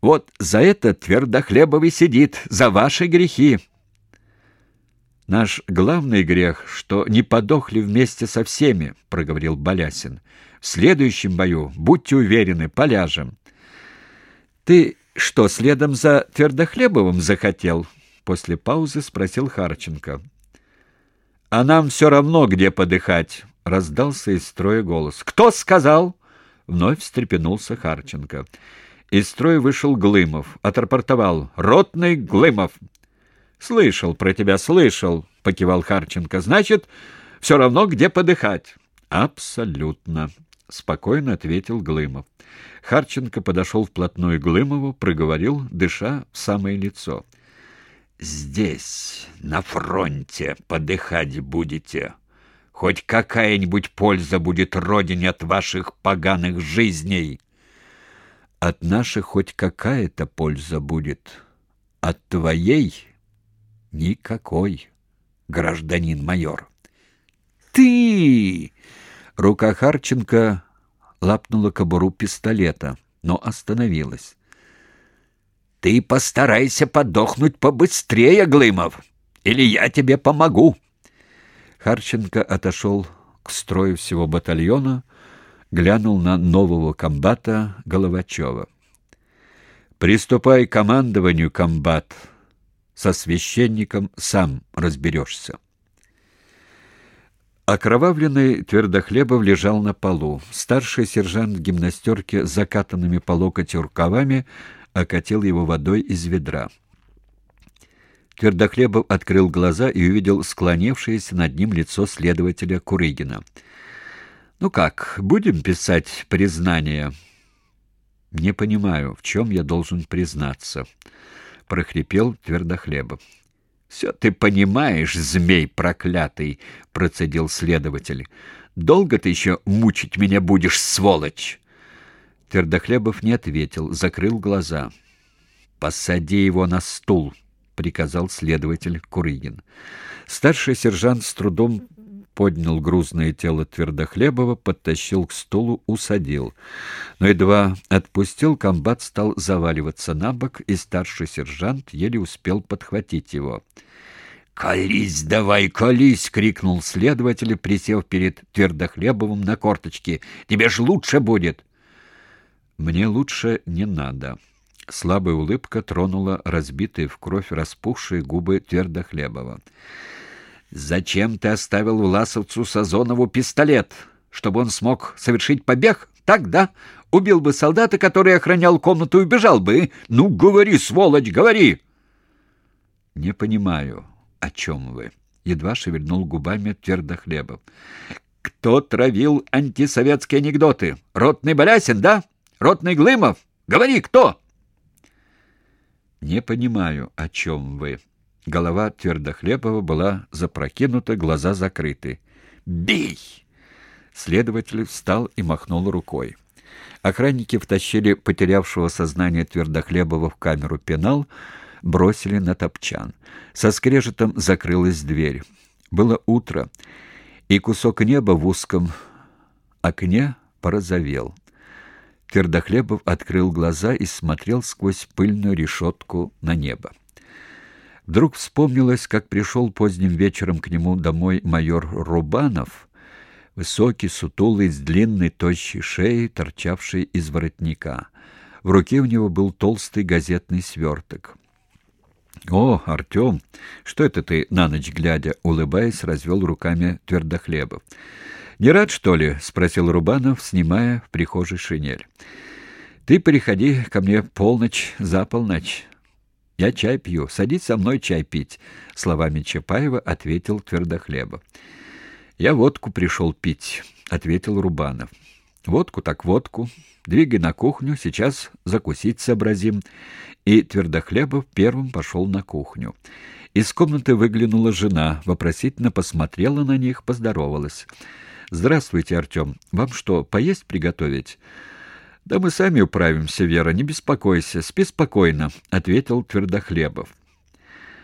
Вот за это Твердохлебовый сидит, за ваши грехи. Наш главный грех, что не подохли вместе со всеми, проговорил Болясин. В следующем бою, будьте уверены, поляжем. Ты что, следом за Твердохлебовым захотел? После паузы спросил Харченко. А нам все равно, где подыхать, раздался из строя голос. Кто сказал? Вновь встрепенулся Харченко. Из строя вышел Глымов, отрапортовал: "Ротный Глымов". "Слышал про тебя, слышал", покивал Харченко. "Значит, все равно где подыхать". "Абсолютно", спокойно ответил Глымов. Харченко подошел вплотную к Глымову, проговорил, дыша в самое лицо: "Здесь, на фронте, подыхать будете. Хоть какая-нибудь польза будет родине от ваших поганых жизней" от наших хоть какая-то польза будет, от твоей никакой, гражданин майор. Ты! Рука Харченко лапнула кобуру пистолета, но остановилась. Ты постарайся подохнуть побыстрее, Глымов, или я тебе помогу. Харченко отошел к строю всего батальона, глянул на нового комбата Головачева. «Приступай к командованию, комбат. Со священником сам разберешься». Окровавленный Твердохлебов лежал на полу. Старший сержант в гимнастерке с закатанными по локоть рукавами окатил его водой из ведра. Твердохлебов открыл глаза и увидел склонившееся над ним лицо следователя Курыгина. Ну как, будем писать признание? Не понимаю, в чем я должен признаться, прохрипел Твердохлебов. «Все ты понимаешь, змей проклятый, процедил следователь. Долго ты еще мучить меня будешь, сволочь? Твердохлебов не ответил, закрыл глаза. Посади его на стул, приказал следователь Курыгин. Старший сержант с трудом поднял грузное тело Твердохлебова, подтащил к стулу, усадил. Но едва отпустил, комбат стал заваливаться на бок, и старший сержант еле успел подхватить его. «Колись давай, колись!» — крикнул следователь, присев перед Твердохлебовым на корточки. «Тебе ж лучше будет!» «Мне лучше не надо». Слабая улыбка тронула разбитые в кровь распухшие губы Твердохлебова. Зачем ты оставил Власовцу Сазонову пистолет? Чтобы он смог совершить побег? Так, да? Убил бы солдата, который охранял комнату, и убежал бы. Ну, говори, сволочь, говори!» «Не понимаю, о чем вы?» — едва шевельнул губами Твердохлебов. «Кто травил антисоветские анекдоты? Ротный Болясин, да? Ротный Глымов? Говори, кто?» «Не понимаю, о чем вы?» Голова Твердохлебова была запрокинута, глаза закрыты. «Бей!» Следователь встал и махнул рукой. Охранники втащили потерявшего сознание Твердохлебова в камеру пенал, бросили на топчан. Со скрежетом закрылась дверь. Было утро, и кусок неба в узком окне порозовел. Твердохлебов открыл глаза и смотрел сквозь пыльную решетку на небо. Вдруг вспомнилось, как пришел поздним вечером к нему домой майор Рубанов, высокий, сутулый, с длинной, тощей шеей, торчавшей из воротника. В руке у него был толстый газетный сверток. «О, Артем, что это ты на ночь глядя?» — улыбаясь, развел руками Твердохлебов. «Не рад, что ли?» — спросил Рубанов, снимая в прихожей шинель. «Ты приходи ко мне полночь за полночь». Я чай пью. Садись со мной чай пить, словами Чапаева ответил Твердохлебов. Я водку пришел пить, ответил Рубанов. Водку так водку. Двигай на кухню, сейчас закусить сообразим. И Твердохлебов первым пошел на кухню. Из комнаты выглянула жена, вопросительно посмотрела на них, поздоровалась. Здравствуйте, Артем. Вам что, поесть приготовить? Да мы сами управимся, Вера, не беспокойся, спи спокойно, ответил Твердохлебов.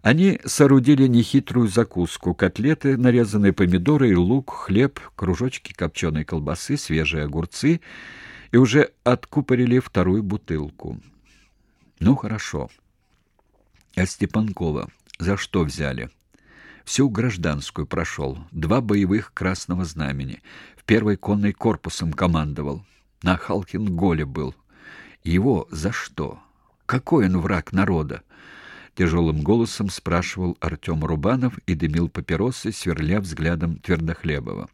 Они соорудили нехитрую закуску: котлеты, нарезанные помидоры лук, хлеб, кружочки копченой колбасы, свежие огурцы и уже откупорили вторую бутылку. Ну, хорошо. А Степанкова за что взяли? Всю гражданскую прошел, два боевых красного знамени. В первой конной корпусом командовал. На Халкин-Голе был. Его за что? Какой он враг народа? Тяжелым голосом спрашивал Артем Рубанов и дымил папиросы, сверля взглядом Твердохлебова.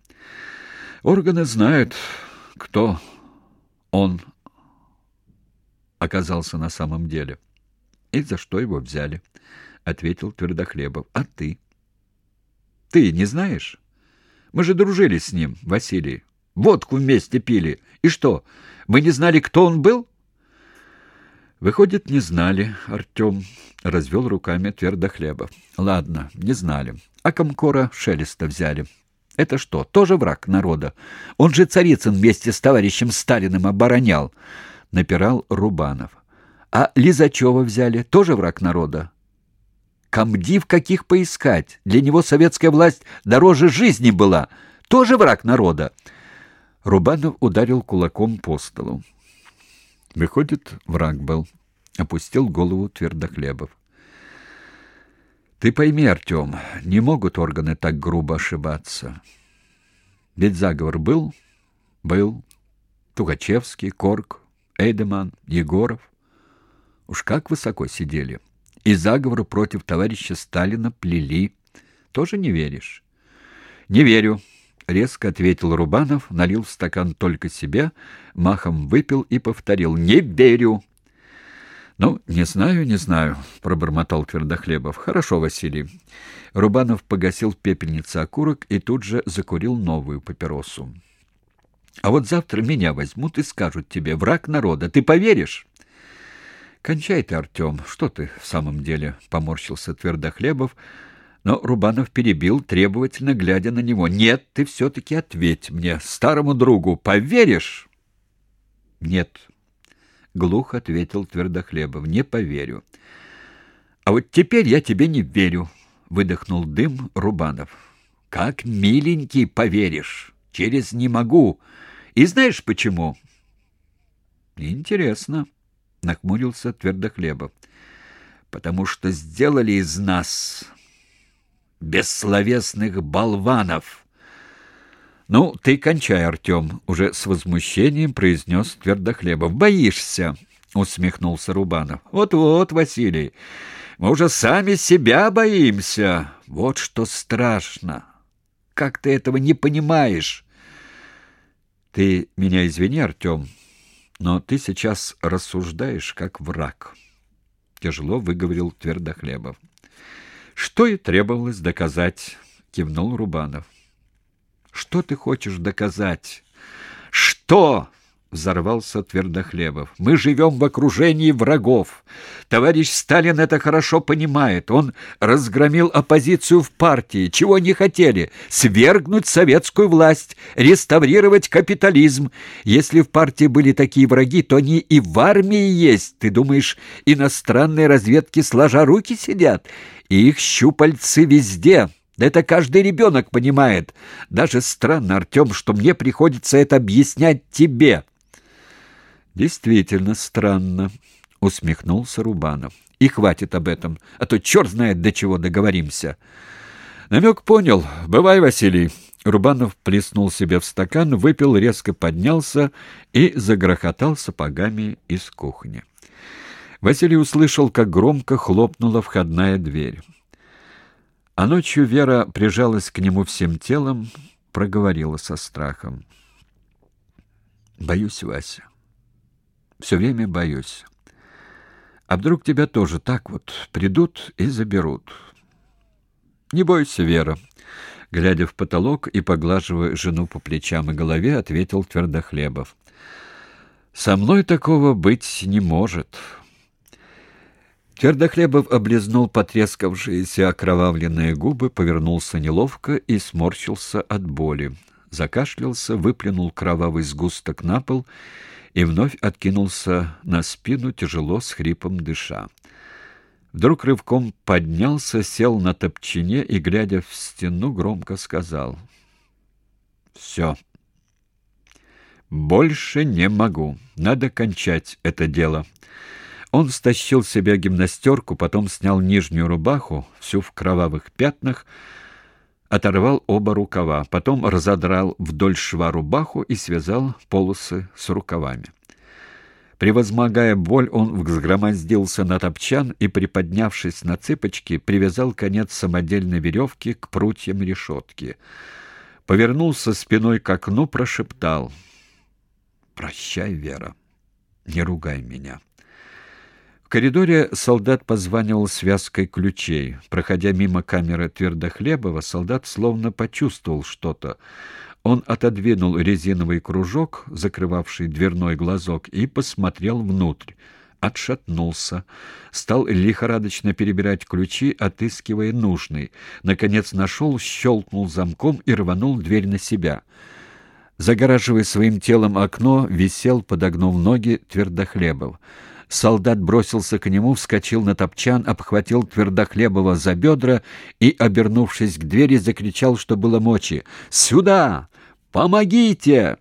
Органы знают, кто он оказался на самом деле. И за что его взяли, ответил Твердохлебов. А ты? Ты не знаешь? Мы же дружили с ним, Василий. Водку вместе пили. И что? Мы не знали, кто он был? Выходит, не знали, Артем развел руками Твердохлебов. Ладно, не знали. А Комкора Шелеста взяли. Это что, тоже враг народа? Он же Царицын вместе с товарищем Сталиным оборонял, напирал Рубанов. А Лизачева взяли, тоже враг народа. Комдив каких поискать? Для него советская власть дороже жизни была. Тоже враг народа. Рубанов ударил кулаком по столу. Выходит, враг был. Опустил голову Твердохлебов. Ты пойми, Артем, не могут органы так грубо ошибаться. Ведь заговор был, был. Тугачевский, Корк, Эйдеман, Егоров. Уж как высоко сидели. И заговор против товарища Сталина плели. Тоже не веришь? Не верю, резко ответил Рубанов, налил в стакан только себе, махом выпил и повторил: "Не верю". «Ну, не знаю, не знаю», — пробормотал Твердохлебов. «Хорошо, Василий». Рубанов погасил в пепельнице окурок и тут же закурил новую папиросу. «А вот завтра меня возьмут и скажут тебе, враг народа, ты поверишь?» «Кончай ты, Артем, что ты в самом деле?» — поморщился Твердохлебов, но Рубанов перебил, требовательно глядя на него. «Нет, ты все-таки ответь мне, старому другу, поверишь?» «Нет», — глухо ответил Твердохлебов. — Не поверю. — А вот теперь я тебе не верю, — выдохнул дым Рубанов. — Как миленький поверишь. Через не могу. И знаешь почему? — Интересно, — нахмурился Твердохлебов. — Потому что сделали из нас бессловесных болванов. — «Ну, ты кончай, Артем», — уже с возмущением произнес Твердохлебов. «Боишься?» — усмехнулся Рубанов. «Вот-вот, Василий, мы уже сами себя боимся. Вот что страшно. Как ты этого не понимаешь?» «Ты меня извини, Артем, но ты сейчас рассуждаешь как враг», — тяжело выговорил Твердохлебов. «Что и требовалось доказать», — кивнул Рубанов. Что ты хочешь доказать? Что? Взорвался Твердохлебов. Мы живем в окружении врагов. Товарищ Сталин это хорошо понимает. Он разгромил оппозицию в партии. Чего не хотели? Свергнуть советскую власть, реставрировать капитализм. Если в партии были такие враги, то они и в армии есть. Ты думаешь, иностранные разведки сложа руки сидят? И их щупальцы везде. Да это каждый ребенок понимает. Даже странно, Артем, что мне приходится это объяснять тебе. Действительно странно, усмехнулся Рубанов. И хватит об этом, а то черт знает, до чего договоримся. Намек понял. Бывай, Василий. Рубанов плеснул себе в стакан, выпил, резко поднялся и загрохотал сапогами из кухни. Василий услышал, как громко хлопнула входная дверь. А ночью Вера прижалась к нему всем телом, проговорила со страхом. «Боюсь, Вася. Все время боюсь. А вдруг тебя тоже так вот придут и заберут?» «Не бойся, Вера», — глядя в потолок и поглаживая жену по плечам и голове, ответил Твердохлебов. «Со мной такого быть не может». Твердохлебов облизнул потрескавшиеся окровавленные губы, повернулся неловко и сморщился от боли. Закашлялся, выплюнул кровавый сгусток на пол и вновь откинулся на спину, тяжело с хрипом дыша. Вдруг рывком поднялся, сел на топчине и, глядя в стену, громко сказал «Все. Больше не могу. Надо кончать это дело». Он стащил себе гимнастерку, потом снял нижнюю рубаху, всю в кровавых пятнах, оторвал оба рукава, потом разодрал вдоль шва рубаху и связал полосы с рукавами. Превозмогая боль, он взгромоздился на топчан и, приподнявшись на цыпочки, привязал конец самодельной веревки к прутьям решетки. Повернулся спиной к окну, прошептал «Прощай, Вера, не ругай меня». Коридоре солдат позванивал связкой ключей. Проходя мимо камеры Твердохлебова, солдат словно почувствовал что-то. Он отодвинул резиновый кружок, закрывавший дверной глазок, и посмотрел внутрь. Отшатнулся, стал лихорадочно перебирать ключи, отыскивая нужный. Наконец нашел, щелкнул замком и рванул дверь на себя. Загораживая своим телом окно, висел, подогнув ноги, Твердохлебов. Солдат бросился к нему, вскочил на топчан, обхватил Твердохлебова за бедра и, обернувшись к двери, закричал, что было мочи. «Сюда! Помогите!»